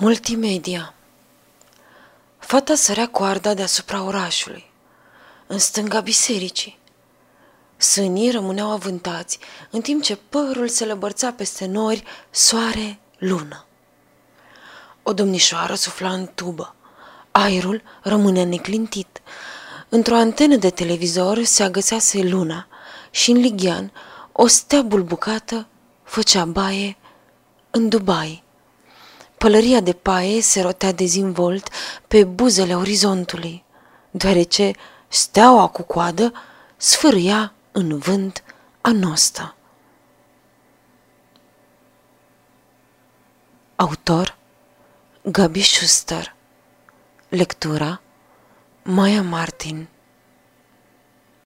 Multimedia Fata sărea coarda deasupra orașului, în stânga bisericii. Sânii rămâneau avântați, în timp ce părul se lăbărța peste nori, soare, lună. O domnișoară sufla în tubă. Aerul rămânea neclintit. Într-o antenă de televizor se agăsease luna și în Ligian o stea bulbucată făcea baie în Dubai. Pălăria de paie se rotea dezинvolt pe buzele orizontului, deoarece steaua cu coadă sfârâia în vânt a noastră. Autor Gabi Schuster Lectura Maya Martin